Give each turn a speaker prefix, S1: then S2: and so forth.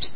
S1: Just.